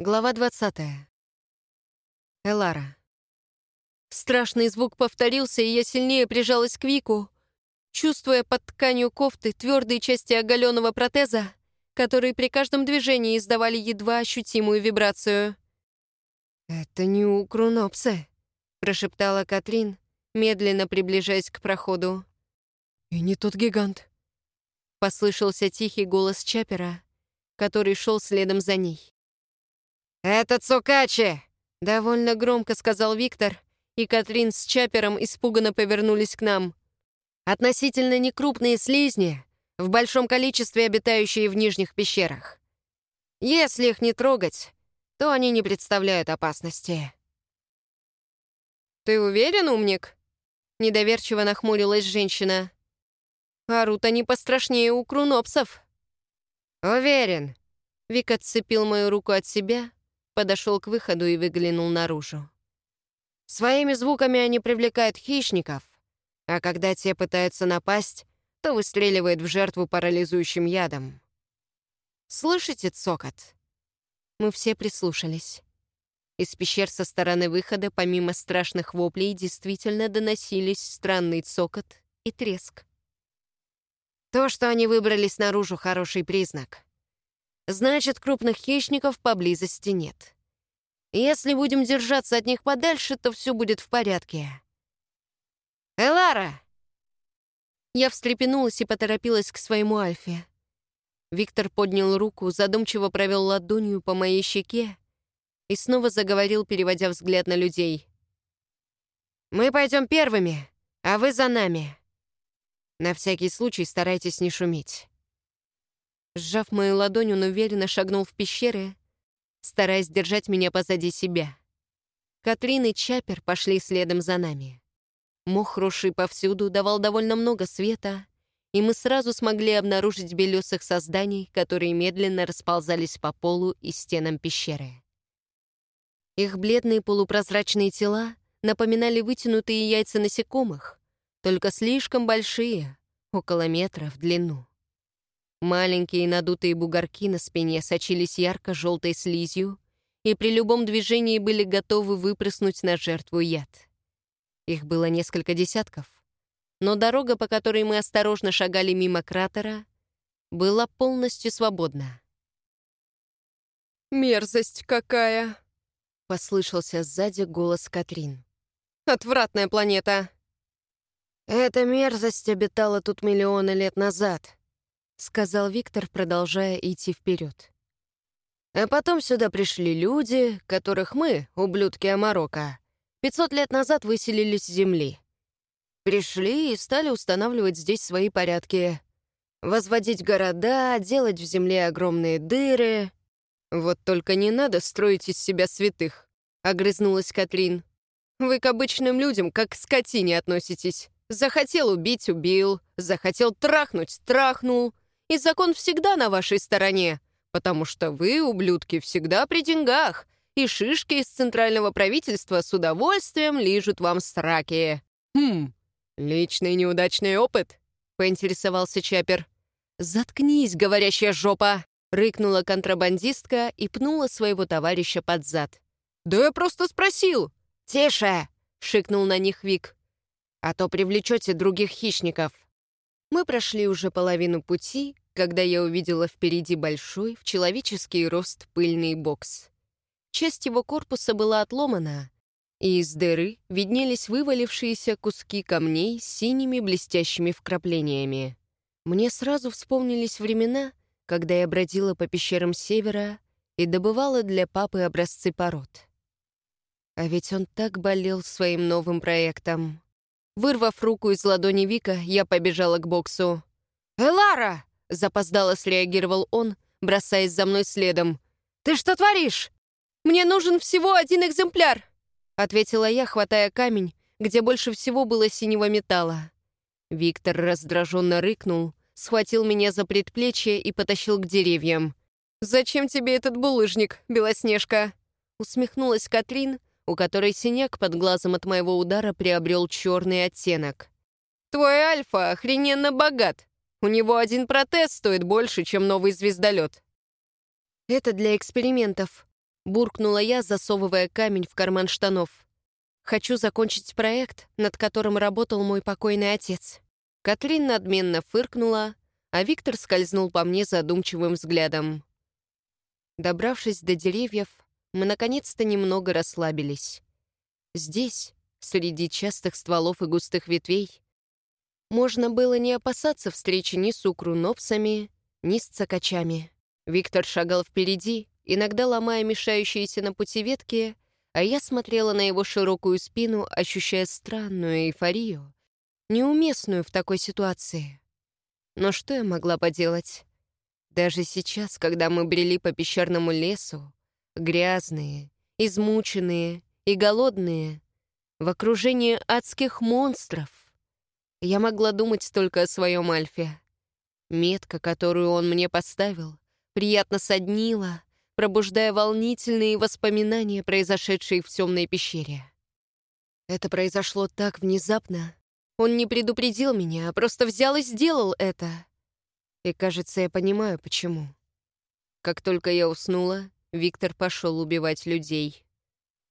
Глава 20. Элара. Страшный звук повторился, и я сильнее прижалась к Вику, чувствуя под тканью кофты твердые части оголенного протеза, которые при каждом движении издавали едва ощутимую вибрацию. «Это не у Крунопса», — прошептала Катрин, медленно приближаясь к проходу. «И не тот гигант», — послышался тихий голос Чапера, который шел следом за ней. «Это Цукачи!» — довольно громко сказал Виктор, и Катрин с Чапером испуганно повернулись к нам. «Относительно некрупные слизни, в большом количестве обитающие в нижних пещерах. Если их не трогать, то они не представляют опасности». «Ты уверен, умник?» — недоверчиво нахмурилась женщина. «Орут они пострашнее у крунопсов». «Уверен». Вик отцепил мою руку от себя, подошел к выходу и выглянул наружу. Своими звуками они привлекают хищников, а когда те пытаются напасть, то выстреливают в жертву парализующим ядом. «Слышите цокот?» Мы все прислушались. Из пещер со стороны выхода, помимо страшных воплей, действительно доносились странный цокот и треск. То, что они выбрались наружу, хороший признак. Значит, крупных хищников поблизости нет. Если будем держаться от них подальше, то все будет в порядке. «Элара!» Я встрепенулась и поторопилась к своему Альфе. Виктор поднял руку, задумчиво провел ладонью по моей щеке и снова заговорил, переводя взгляд на людей. «Мы пойдем первыми, а вы за нами. На всякий случай старайтесь не шуметь». Сжав мою ладонь, он уверенно шагнул в пещеры, стараясь держать меня позади себя. Катрин и Чапер пошли следом за нами. Мох, росший повсюду, давал довольно много света, и мы сразу смогли обнаружить белесых созданий, которые медленно расползались по полу и стенам пещеры. Их бледные полупрозрачные тела напоминали вытянутые яйца насекомых, только слишком большие, около метра в длину. Маленькие надутые бугорки на спине сочились ярко-желтой слизью и при любом движении были готовы выпрыснуть на жертву яд. Их было несколько десятков, но дорога, по которой мы осторожно шагали мимо кратера, была полностью свободна. «Мерзость какая!» — послышался сзади голос Катрин. «Отвратная планета!» «Эта мерзость обитала тут миллионы лет назад», — сказал Виктор, продолжая идти вперед. «А потом сюда пришли люди, которых мы, ублюдки Амарока, 500 лет назад выселили с Земли. Пришли и стали устанавливать здесь свои порядки. Возводить города, делать в земле огромные дыры. Вот только не надо строить из себя святых», — огрызнулась Катрин. «Вы к обычным людям как к скотине относитесь. Захотел убить — убил, захотел трахнуть — трахнул, и закон всегда на вашей стороне, потому что вы, ублюдки, всегда при деньгах, и шишки из центрального правительства с удовольствием лижут вам сраки. Хм, личный неудачный опыт?» — поинтересовался Чапер. «Заткнись, говорящая жопа!» — рыкнула контрабандистка и пнула своего товарища под зад. «Да я просто спросил!» «Тише!» — шикнул на них Вик. «А то привлечете других хищников». Мы прошли уже половину пути, когда я увидела впереди большой, в человеческий рост пыльный бокс. Часть его корпуса была отломана, и из дыры виднелись вывалившиеся куски камней с синими блестящими вкраплениями. Мне сразу вспомнились времена, когда я бродила по пещерам севера и добывала для папы образцы пород. А ведь он так болел своим новым проектом. Вырвав руку из ладони Вика, я побежала к боксу. «Элара!» — запоздало среагировал он, бросаясь за мной следом. «Ты что творишь? Мне нужен всего один экземпляр!» — ответила я, хватая камень, где больше всего было синего металла. Виктор раздраженно рыкнул, схватил меня за предплечье и потащил к деревьям. «Зачем тебе этот булыжник, Белоснежка?» Усмехнулась Катрин, у которой синяк под глазом от моего удара приобрел черный оттенок. «Твой Альфа охрененно богат. У него один протез стоит больше, чем новый звездолет». «Это для экспериментов», — Буркнула я, засовывая камень в карман штанов. «Хочу закончить проект, над которым работал мой покойный отец». Катрин надменно фыркнула, а Виктор скользнул по мне задумчивым взглядом. Добравшись до деревьев, мы наконец-то немного расслабились. Здесь, среди частых стволов и густых ветвей, можно было не опасаться встречи ни с укрунопсами, ни с цокачами. Виктор шагал впереди, иногда ломая мешающиеся на пути ветки, а я смотрела на его широкую спину, ощущая странную эйфорию, неуместную в такой ситуации. Но что я могла поделать? Даже сейчас, когда мы брели по пещерному лесу, грязные, измученные и голодные, в окружении адских монстров, я могла думать только о своем Альфе. Метка, которую он мне поставил, приятно соднила, пробуждая волнительные воспоминания, произошедшие в темной пещере. Это произошло так внезапно. Он не предупредил меня, а просто взял и сделал это. И, кажется, я понимаю, почему. Как только я уснула, Виктор пошел убивать людей.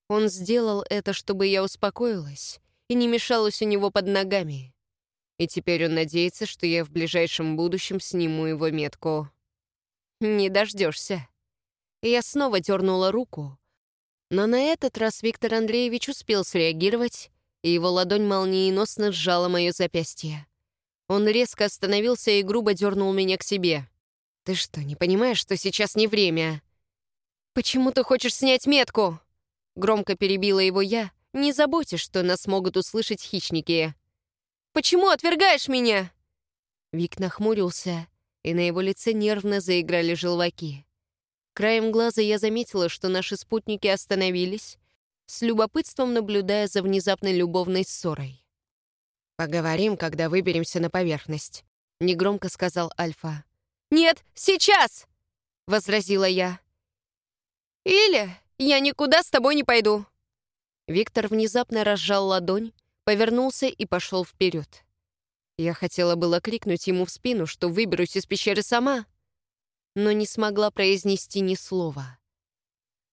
Он сделал это, чтобы я успокоилась и не мешалась у него под ногами. И теперь он надеется, что я в ближайшем будущем сниму его метку. Не дождешься. Я снова дернула руку, но на этот раз Виктор Андреевич успел среагировать, и его ладонь молниеносно сжала мое запястье. Он резко остановился и грубо дернул меня к себе. «Ты что, не понимаешь, что сейчас не время?» «Почему ты хочешь снять метку?» Громко перебила его я, не заботясь, что нас могут услышать хищники. Почему отвергаешь меня?» Вик нахмурился, и на его лице нервно заиграли желваки. Краем глаза я заметила, что наши спутники остановились, с любопытством наблюдая за внезапной любовной ссорой. «Поговорим, когда выберемся на поверхность», — негромко сказал Альфа. «Нет, сейчас!» — возразила я. «Или я никуда с тобой не пойду». Виктор внезапно разжал ладонь, повернулся и пошел вперед. Я хотела было крикнуть ему в спину, что выберусь из пещеры сама, но не смогла произнести ни слова.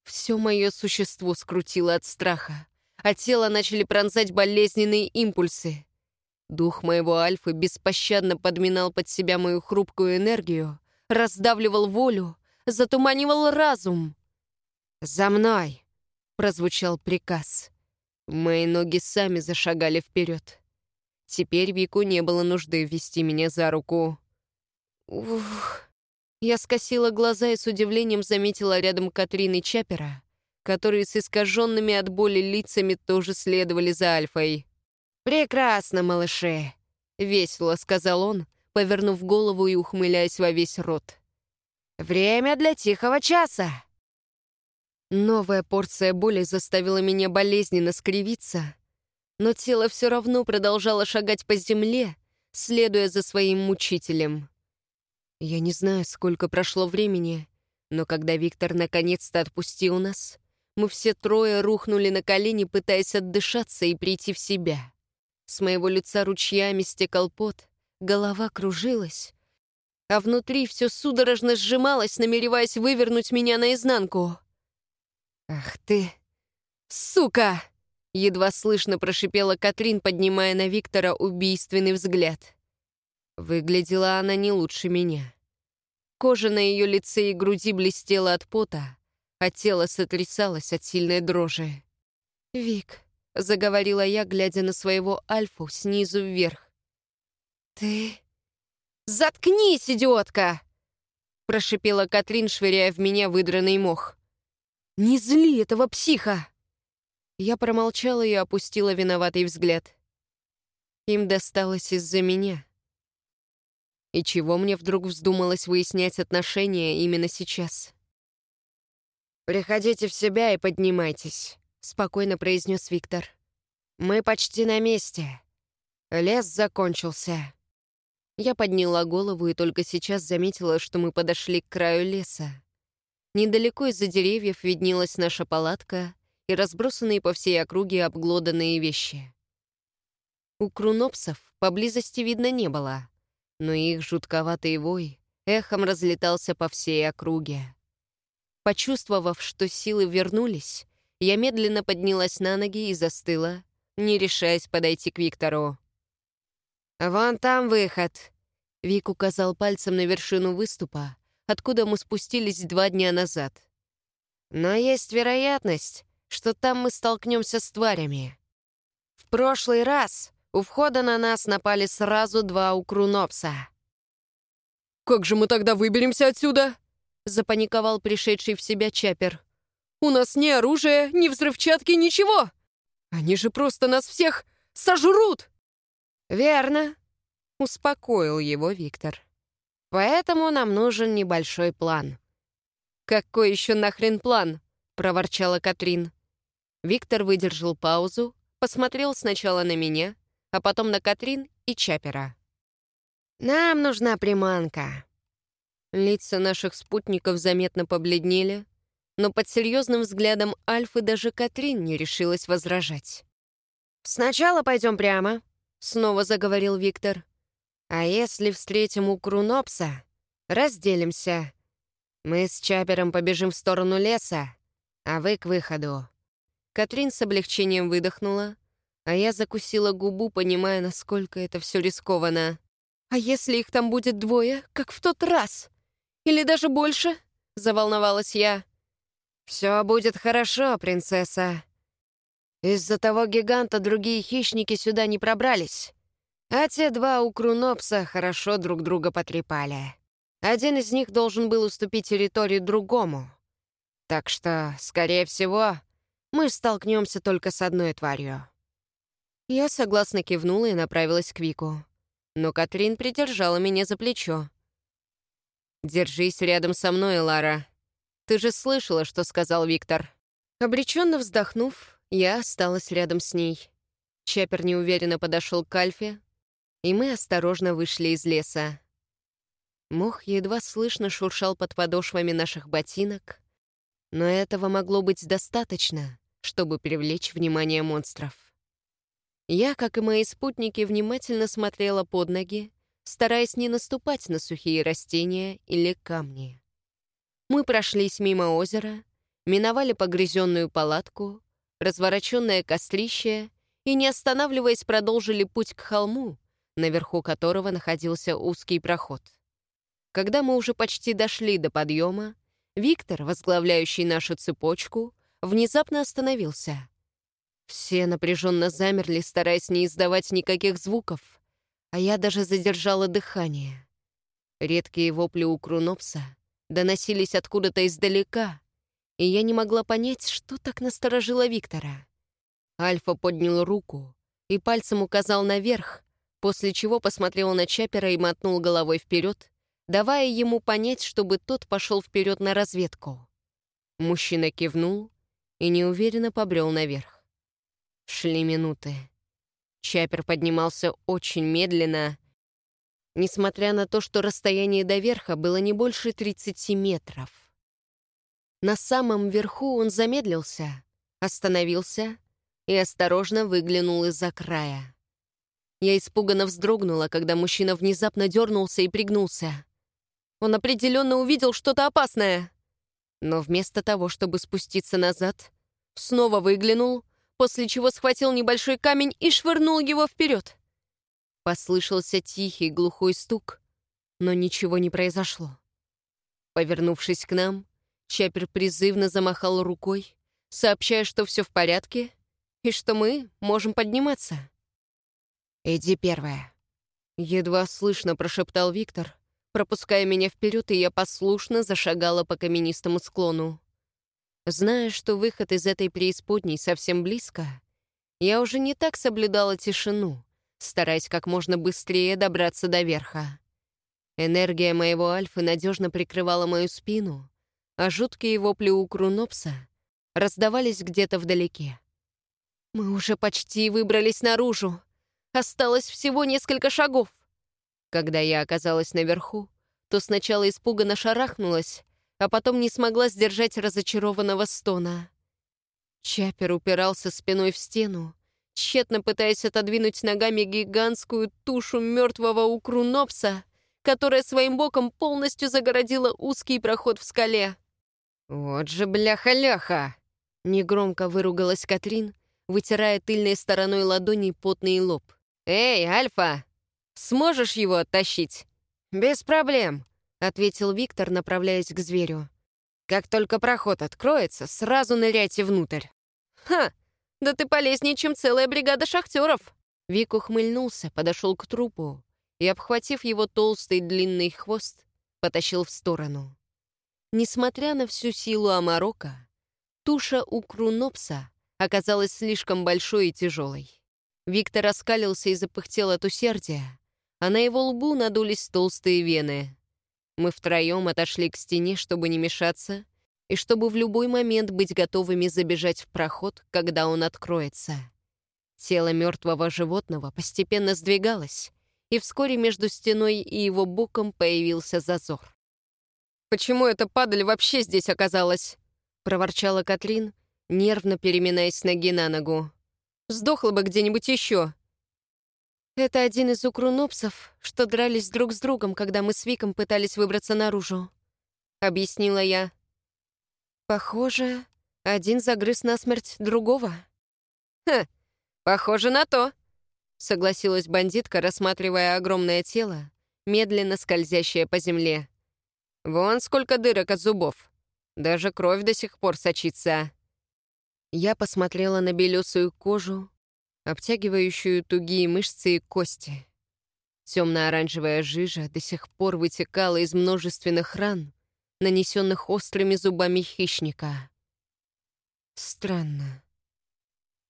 Все мое существо скрутило от страха, а тело начали пронзать болезненные импульсы. Дух моего Альфы беспощадно подминал под себя мою хрупкую энергию, раздавливал волю, затуманивал разум. «За мной!» — прозвучал приказ. Мои ноги сами зашагали вперед. Теперь Вику не было нужды вести меня за руку. Ух. Я скосила глаза и с удивлением заметила рядом Катрины Чапера, которые с искаженными от боли лицами тоже следовали за Альфой. «Прекрасно, малыши!» — весело сказал он, повернув голову и ухмыляясь во весь рот. «Время для тихого часа!» Новая порция боли заставила меня болезненно скривиться, но тело все равно продолжало шагать по земле, следуя за своим мучителем. Я не знаю, сколько прошло времени, но когда Виктор наконец-то отпустил нас, мы все трое рухнули на колени, пытаясь отдышаться и прийти в себя. С моего лица ручьями стекал пот, голова кружилась, а внутри все судорожно сжималось, намереваясь вывернуть меня наизнанку. «Ах ты! Сука!» Едва слышно прошипела Катрин, поднимая на Виктора убийственный взгляд. Выглядела она не лучше меня. Кожа на ее лице и груди блестела от пота, а тело сотрясалось от сильной дрожи. «Вик», — заговорила я, глядя на своего Альфу снизу вверх. «Ты...» «Заткнись, идиотка!» — прошипела Катрин, швыряя в меня выдранный мох. «Не зли этого психа!» Я промолчала и опустила виноватый взгляд. Им досталось из-за меня. И чего мне вдруг вздумалось выяснять отношения именно сейчас? «Приходите в себя и поднимайтесь», — спокойно произнес Виктор. «Мы почти на месте. Лес закончился». Я подняла голову и только сейчас заметила, что мы подошли к краю леса. Недалеко из-за деревьев виднелась наша палатка и разбросанные по всей округе обглоданные вещи. У крунопсов поблизости видно не было, но их жутковатый вой эхом разлетался по всей округе. Почувствовав, что силы вернулись, я медленно поднялась на ноги и застыла, не решаясь подойти к Виктору. «Вон там выход», — Вик указал пальцем на вершину выступа, откуда мы спустились два дня назад. «Но есть вероятность, что там мы столкнемся с тварями. В прошлый раз у входа на нас напали сразу два укрунопса». «Как же мы тогда выберемся отсюда?» — запаниковал пришедший в себя Чапер. «У нас ни оружия, ни взрывчатки, ничего! Они же просто нас всех сожрут!» «Верно», — успокоил его Виктор. «Поэтому нам нужен небольшой план». «Какой еще нахрен план?» — проворчала Катрин. Виктор выдержал паузу, посмотрел сначала на меня, а потом на Катрин и Чапера. «Нам нужна приманка», Лица наших спутников заметно побледнели, но под серьезным взглядом Альфы даже Катрин не решилась возражать. «Сначала пойдем прямо», — снова заговорил Виктор. «А если встретим у Крунопса, разделимся. Мы с Чапером побежим в сторону леса, а вы к выходу». Катрин с облегчением выдохнула, а я закусила губу, понимая, насколько это все рискованно. «А если их там будет двое, как в тот раз?» Или даже больше?» — заволновалась я. «Все будет хорошо, принцесса. Из-за того гиганта другие хищники сюда не пробрались. А те два укрунопса хорошо друг друга потрепали. Один из них должен был уступить территорию другому. Так что, скорее всего, мы столкнемся только с одной тварью». Я согласно кивнула и направилась к Вику. Но Катрин придержала меня за плечо. «Держись рядом со мной, Лара. Ты же слышала, что сказал Виктор». Обреченно вздохнув, я осталась рядом с ней. Чапер неуверенно подошел к Альфе, и мы осторожно вышли из леса. Мох едва слышно шуршал под подошвами наших ботинок, но этого могло быть достаточно, чтобы привлечь внимание монстров. Я, как и мои спутники, внимательно смотрела под ноги, стараясь не наступать на сухие растения или камни. Мы прошлись мимо озера, миновали погрызенную палатку, развороченное кострище и, не останавливаясь, продолжили путь к холму, наверху которого находился узкий проход. Когда мы уже почти дошли до подъема, Виктор, возглавляющий нашу цепочку, внезапно остановился. Все напряженно замерли, стараясь не издавать никаких звуков — а я даже задержала дыхание. Редкие вопли у Крунопса доносились откуда-то издалека, и я не могла понять, что так насторожило Виктора. Альфа поднял руку и пальцем указал наверх, после чего посмотрел на Чапера и мотнул головой вперед, давая ему понять, чтобы тот пошел вперед на разведку. Мужчина кивнул и неуверенно побрел наверх. Шли минуты. Чапер поднимался очень медленно, несмотря на то, что расстояние до верха было не больше 30 метров. На самом верху он замедлился, остановился и осторожно выглянул из-за края. Я испуганно вздрогнула, когда мужчина внезапно дернулся и пригнулся. Он определенно увидел что-то опасное. Но вместо того, чтобы спуститься назад, снова выглянул после чего схватил небольшой камень и швырнул его вперед. Послышался тихий глухой стук, но ничего не произошло. Повернувшись к нам, Чапер призывно замахал рукой, сообщая, что все в порядке и что мы можем подниматься. «Иди первая», — едва слышно прошептал Виктор, пропуская меня вперед, и я послушно зашагала по каменистому склону. Зная, что выход из этой преисподней совсем близко, я уже не так соблюдала тишину, стараясь как можно быстрее добраться до верха. Энергия моего альфы надежно прикрывала мою спину, а жуткие вопли у Крунопса раздавались где-то вдалеке. Мы уже почти выбрались наружу. Осталось всего несколько шагов. Когда я оказалась наверху, то сначала испуганно шарахнулась, а потом не смогла сдержать разочарованного стона. Чапер упирался спиной в стену, тщетно пытаясь отодвинуть ногами гигантскую тушу мертвого укрунопса, которая своим боком полностью загородила узкий проход в скале. «Вот же бляха-ляха!» — негромко выругалась Катрин, вытирая тыльной стороной ладони потный лоб. «Эй, Альфа, сможешь его оттащить?» «Без проблем», — ответил Виктор, направляясь к зверю. «Как только проход откроется, сразу ныряйте внутрь». «Ха! Да ты полезнее, чем целая бригада шахтеров!» Вик ухмыльнулся, подошел к трупу и, обхватив его толстый длинный хвост, потащил в сторону. Несмотря на всю силу Амарока, туша у Крунопса оказалась слишком большой и тяжелой. Виктор раскалился и запыхтел от усердия, а на его лбу надулись толстые вены. Мы втроем отошли к стене, чтобы не мешаться, и чтобы в любой момент быть готовыми забежать в проход, когда он откроется. Тело мертвого животного постепенно сдвигалось, и вскоре между стеной и его боком появился зазор. «Почему эта падаль вообще здесь оказалась?» — проворчала Катрин, нервно переминаясь ноги на ногу. «Сдохла бы где-нибудь еще!» «Это один из укрунопсов, что дрались друг с другом, когда мы с Виком пытались выбраться наружу», — объяснила я. «Похоже, один загрыз насмерть другого». «Ха, похоже на то», — согласилась бандитка, рассматривая огромное тело, медленно скользящее по земле. «Вон сколько дырок от зубов. Даже кровь до сих пор сочится». Я посмотрела на белесую кожу, обтягивающую тугие мышцы и кости. Темно-оранжевая жижа до сих пор вытекала из множественных ран, нанесенных острыми зубами хищника. Странно.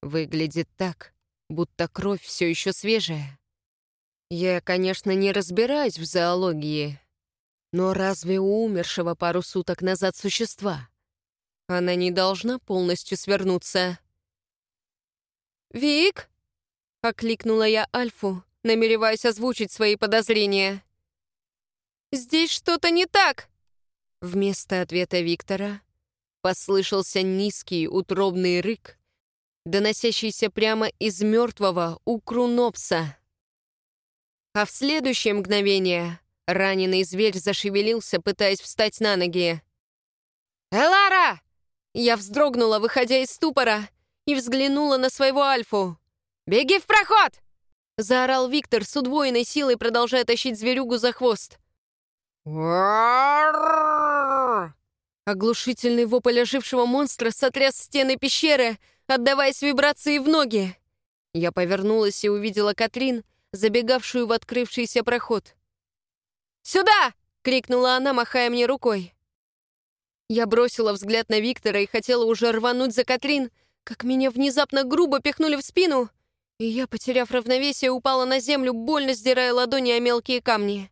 Выглядит так, будто кровь все еще свежая. Я, конечно, не разбираюсь в зоологии, но разве у умершего пару суток назад существа? Она не должна полностью свернуться. «Вик!» — окликнула я Альфу, намереваясь озвучить свои подозрения. «Здесь что-то не так!» Вместо ответа Виктора послышался низкий утробный рык, доносящийся прямо из мертвого укрунопса. А в следующее мгновение раненый зверь зашевелился, пытаясь встать на ноги. «Элара!» Я вздрогнула, выходя из ступора, и взглянула на своего Альфу. «Беги в проход!» Заорал Виктор с удвоенной силой, продолжая тащить зверюгу за хвост. Оглушительный вопль ожившего монстра сотряс стены пещеры, отдаваясь вибрации в ноги. Я повернулась и увидела Катрин, забегавшую в открывшийся проход. «Сюда!» — крикнула она, махая мне рукой. Я бросила взгляд на Виктора и хотела уже рвануть за Катрин, как меня внезапно грубо пихнули в спину, и я, потеряв равновесие, упала на землю, больно сдирая ладони о мелкие камни.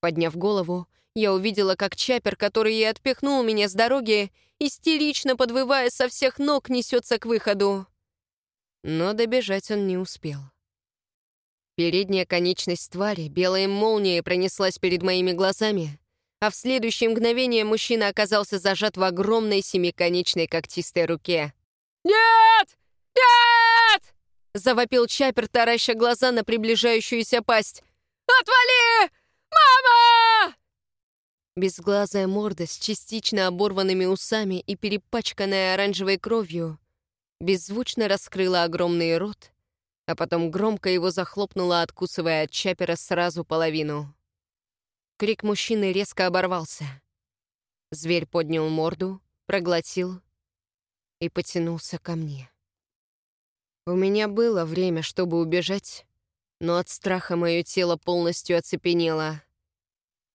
Подняв голову, я увидела, как Чапер, который и отпихнул меня с дороги, истерично подвывая со всех ног, несется к выходу. Но добежать он не успел. Передняя конечность твари белой молнией пронеслась перед моими глазами, а в следующее мгновение мужчина оказался зажат в огромной семиконечной когтистой руке. «Нет! Нет!» — завопил Чапер, тараща глаза на приближающуюся пасть. «Отвали! Мама!» Безглазая морда с частично оборванными усами и перепачканная оранжевой кровью беззвучно раскрыла огромный рот, а потом громко его захлопнула, откусывая от Чапера сразу половину. Крик мужчины резко оборвался. Зверь поднял морду, проглотил и потянулся ко мне. У меня было время, чтобы убежать, но от страха мое тело полностью оцепенело.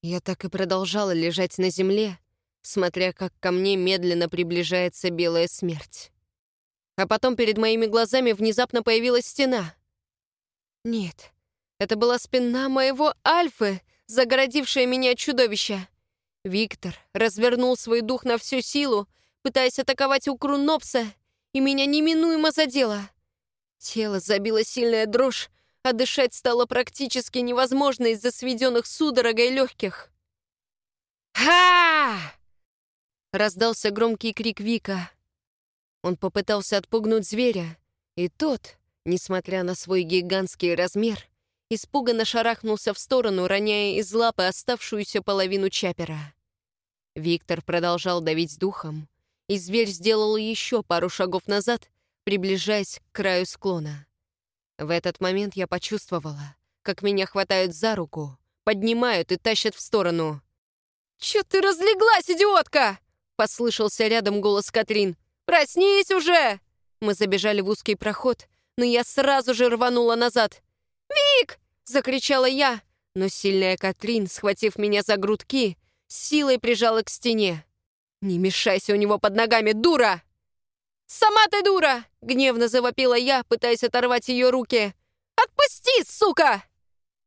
Я так и продолжала лежать на земле, смотря как ко мне медленно приближается белая смерть. А потом перед моими глазами внезапно появилась стена. Нет, это была спина моего Альфы, загородившая меня от чудовища. Виктор развернул свой дух на всю силу, пытаясь атаковать укру Нопса, и меня неминуемо задело. Тело забило сильная дрожь, а дышать стало практически невозможно из-за сведенных судорогой легких. «Ха!» Раздался громкий крик Вика. Он попытался отпугнуть зверя, и тот, несмотря на свой гигантский размер, испуганно шарахнулся в сторону, роняя из лапы оставшуюся половину чапера. Виктор продолжал давить духом, и зверь сделал еще пару шагов назад, приближаясь к краю склона. В этот момент я почувствовала, как меня хватают за руку, поднимают и тащат в сторону. «Чё ты разлеглась, идиотка?» — послышался рядом голос Катрин. «Проснись уже!» Мы забежали в узкий проход, но я сразу же рванула назад. «Вик!» — закричала я, но сильная Катрин, схватив меня за грудки, силой прижала к стене. «Не мешайся у него под ногами, дура!» «Сама ты дура!» — гневно завопила я, пытаясь оторвать ее руки. «Отпусти, сука!»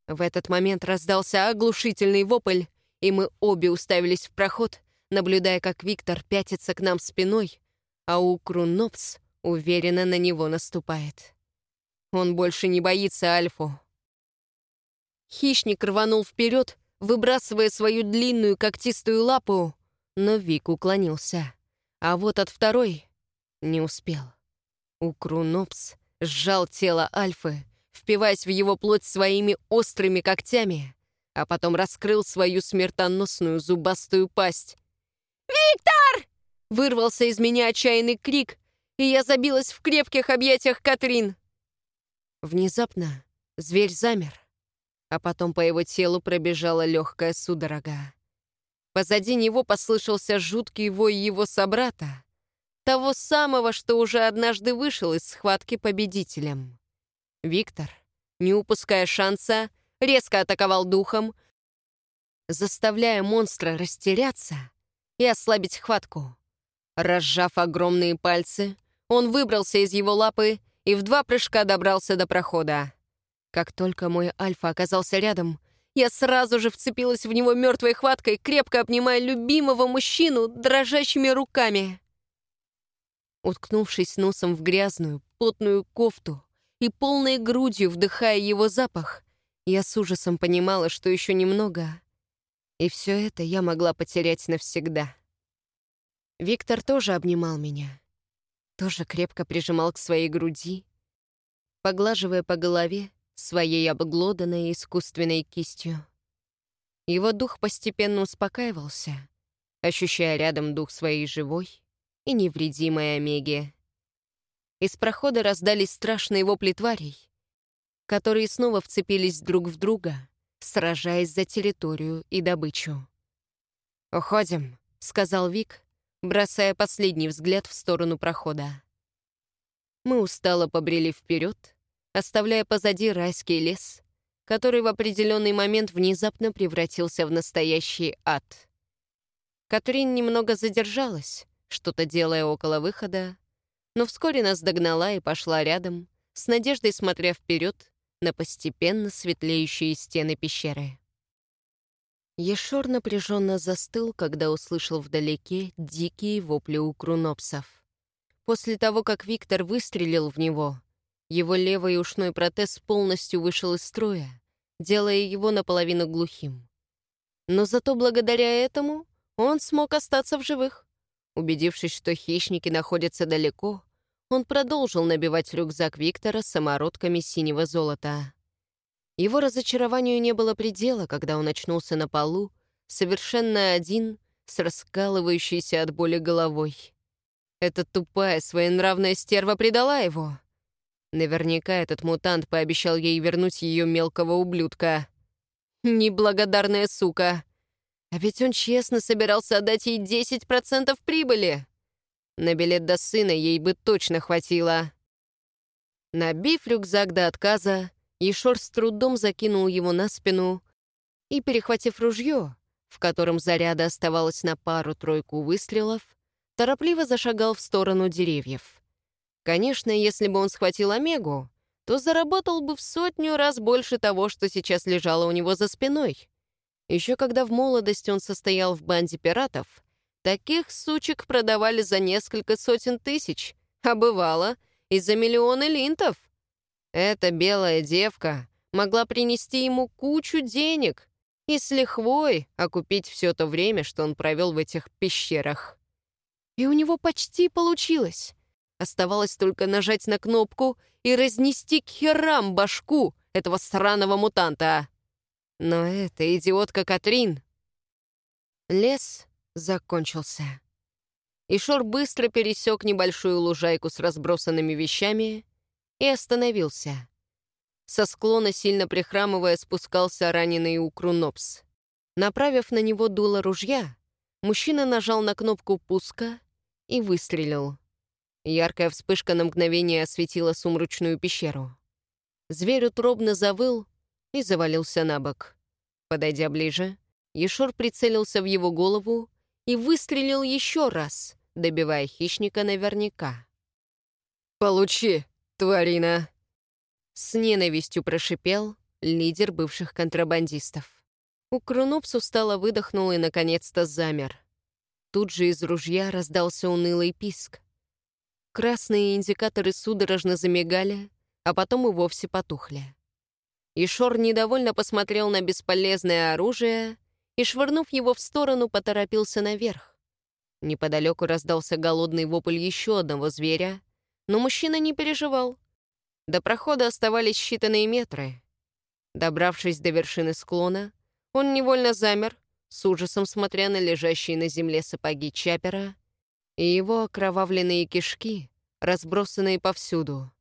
В этот момент раздался оглушительный вопль, и мы обе уставились в проход, наблюдая, как Виктор пятится к нам спиной, а Укрунопс уверенно на него наступает. Он больше не боится Альфу. Хищник рванул вперед, выбрасывая свою длинную когтистую лапу, но Вик уклонился. А вот от второй не успел. Укрунопс сжал тело Альфы, впиваясь в его плоть своими острыми когтями, а потом раскрыл свою смертоносную зубастую пасть. «Виктор!» — вырвался из меня отчаянный крик, и я забилась в крепких объятиях Катрин. Внезапно зверь замер, а потом по его телу пробежала легкая судорога. Позади него послышался жуткий вой его собрата, того самого, что уже однажды вышел из схватки победителем. Виктор, не упуская шанса, резко атаковал духом, заставляя монстра растеряться и ослабить хватку. Разжав огромные пальцы, он выбрался из его лапы и в два прыжка добрался до прохода. Как только мой Альфа оказался рядом, я сразу же вцепилась в него мертвой хваткой, крепко обнимая любимого мужчину дрожащими руками. Уткнувшись носом в грязную, потную кофту и полной грудью вдыхая его запах, я с ужасом понимала, что еще немного, и все это я могла потерять навсегда. Виктор тоже обнимал меня, тоже крепко прижимал к своей груди, поглаживая по голове своей обглоданной искусственной кистью. Его дух постепенно успокаивался, ощущая рядом дух своей живой и невредимой Омеги. Из прохода раздались страшные вопли тварей, которые снова вцепились друг в друга, сражаясь за территорию и добычу. «Уходим», — сказал Вик, бросая последний взгляд в сторону прохода. Мы устало побрели вперед, оставляя позади райский лес, который в определенный момент внезапно превратился в настоящий ад. Катрин немного задержалась, что-то делая около выхода, но вскоре нас догнала и пошла рядом, с надеждой смотря вперед на постепенно светлеющие стены пещеры. Ешор напряженно застыл, когда услышал вдалеке дикие вопли у крунопсов. После того, как Виктор выстрелил в него, его левый ушной протез полностью вышел из строя, делая его наполовину глухим. Но зато благодаря этому он смог остаться в живых. Убедившись, что хищники находятся далеко, он продолжил набивать рюкзак Виктора самородками синего золота. Его разочарованию не было предела, когда он очнулся на полу, совершенно один, с раскалывающейся от боли головой. Эта тупая, своенравная стерва предала его. Наверняка этот мутант пообещал ей вернуть ее мелкого ублюдка. Неблагодарная сука. А ведь он честно собирался отдать ей 10% прибыли. На билет до сына ей бы точно хватило. Набив рюкзак до отказа, Ешор с трудом закинул его на спину и, перехватив ружье, в котором заряда оставалось на пару-тройку выстрелов, торопливо зашагал в сторону деревьев. Конечно, если бы он схватил Омегу, то заработал бы в сотню раз больше того, что сейчас лежало у него за спиной. Еще когда в молодости он состоял в банде пиратов, Таких сучек продавали за несколько сотен тысяч, а бывало и за миллионы линтов. Эта белая девка могла принести ему кучу денег и с лихвой окупить все то время, что он провел в этих пещерах. И у него почти получилось. Оставалось только нажать на кнопку и разнести к херам башку этого сраного мутанта. Но эта идиотка Катрин... Лес закончился. Ишор быстро пересек небольшую лужайку с разбросанными вещами и остановился. Со склона, сильно прихрамывая, спускался раненый Укрунопс. Направив на него дуло ружья, мужчина нажал на кнопку пуска и выстрелил. Яркая вспышка на мгновение осветила сумрачную пещеру. Зверь утробно завыл и завалился на бок. Подойдя ближе, Ешор прицелился в его голову и выстрелил еще раз, добивая хищника наверняка. «Получи, тварина!» С ненавистью прошипел лидер бывших контрабандистов. У Крунопс устало выдохнул и, наконец-то, замер. Тут же из ружья раздался унылый писк. Красные индикаторы судорожно замигали, а потом и вовсе потухли. Ишор недовольно посмотрел на бесполезное оружие и, швырнув его в сторону, поторопился наверх. Неподалеку раздался голодный вопль еще одного зверя, но мужчина не переживал. До прохода оставались считанные метры. Добравшись до вершины склона, он невольно замер, с ужасом смотря на лежащие на земле сапоги Чапера и его окровавленные кишки, разбросанные повсюду.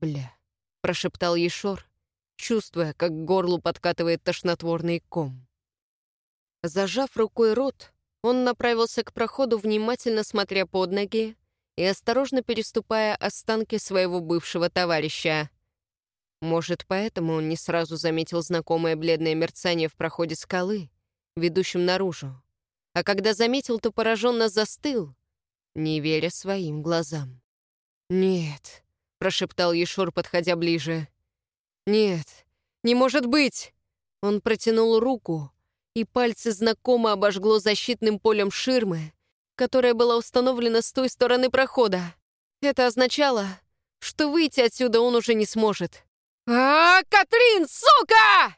«Бля», — прошептал Ешор, чувствуя, как к горлу подкатывает тошнотворный ком. Зажав рукой рот, он направился к проходу, внимательно смотря под ноги и осторожно переступая останки своего бывшего товарища. Может, поэтому он не сразу заметил знакомое бледное мерцание в проходе скалы, ведущем наружу. А когда заметил, то пораженно застыл, не веря своим глазам. «Нет», — прошептал Ешур, подходя ближе. «Нет, не может быть!» Он протянул руку, и пальцы знакомо обожгло защитным полем ширмы, которая была установлена с той стороны прохода. Это означало, что выйти отсюда он уже не сможет. «А, Катрин, сука!»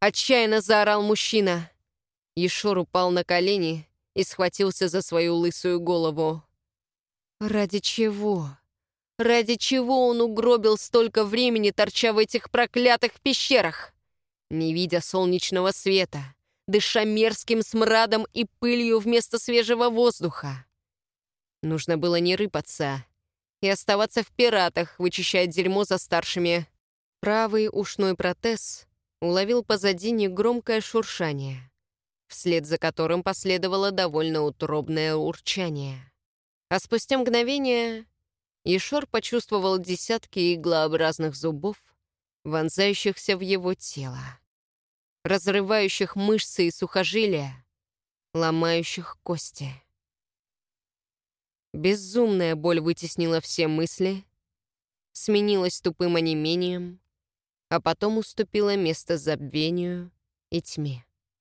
Отчаянно заорал мужчина. Ешор упал на колени и схватился за свою лысую голову. Ради чего? Ради чего он угробил столько времени, торча в этих проклятых пещерах? Не видя солнечного света, дыша мерзким смрадом и пылью вместо свежего воздуха. Нужно было не рыпаться и оставаться в пиратах, вычищая дерьмо за старшими. Правый ушной протез уловил позади негромкое шуршание, вслед за которым последовало довольно утробное урчание. А спустя мгновение Ишор почувствовал десятки иглообразных зубов, вонзающихся в его тело, разрывающих мышцы и сухожилия, ломающих кости. Безумная боль вытеснила все мысли, сменилась тупым онемением, а потом уступила место забвению и тьме.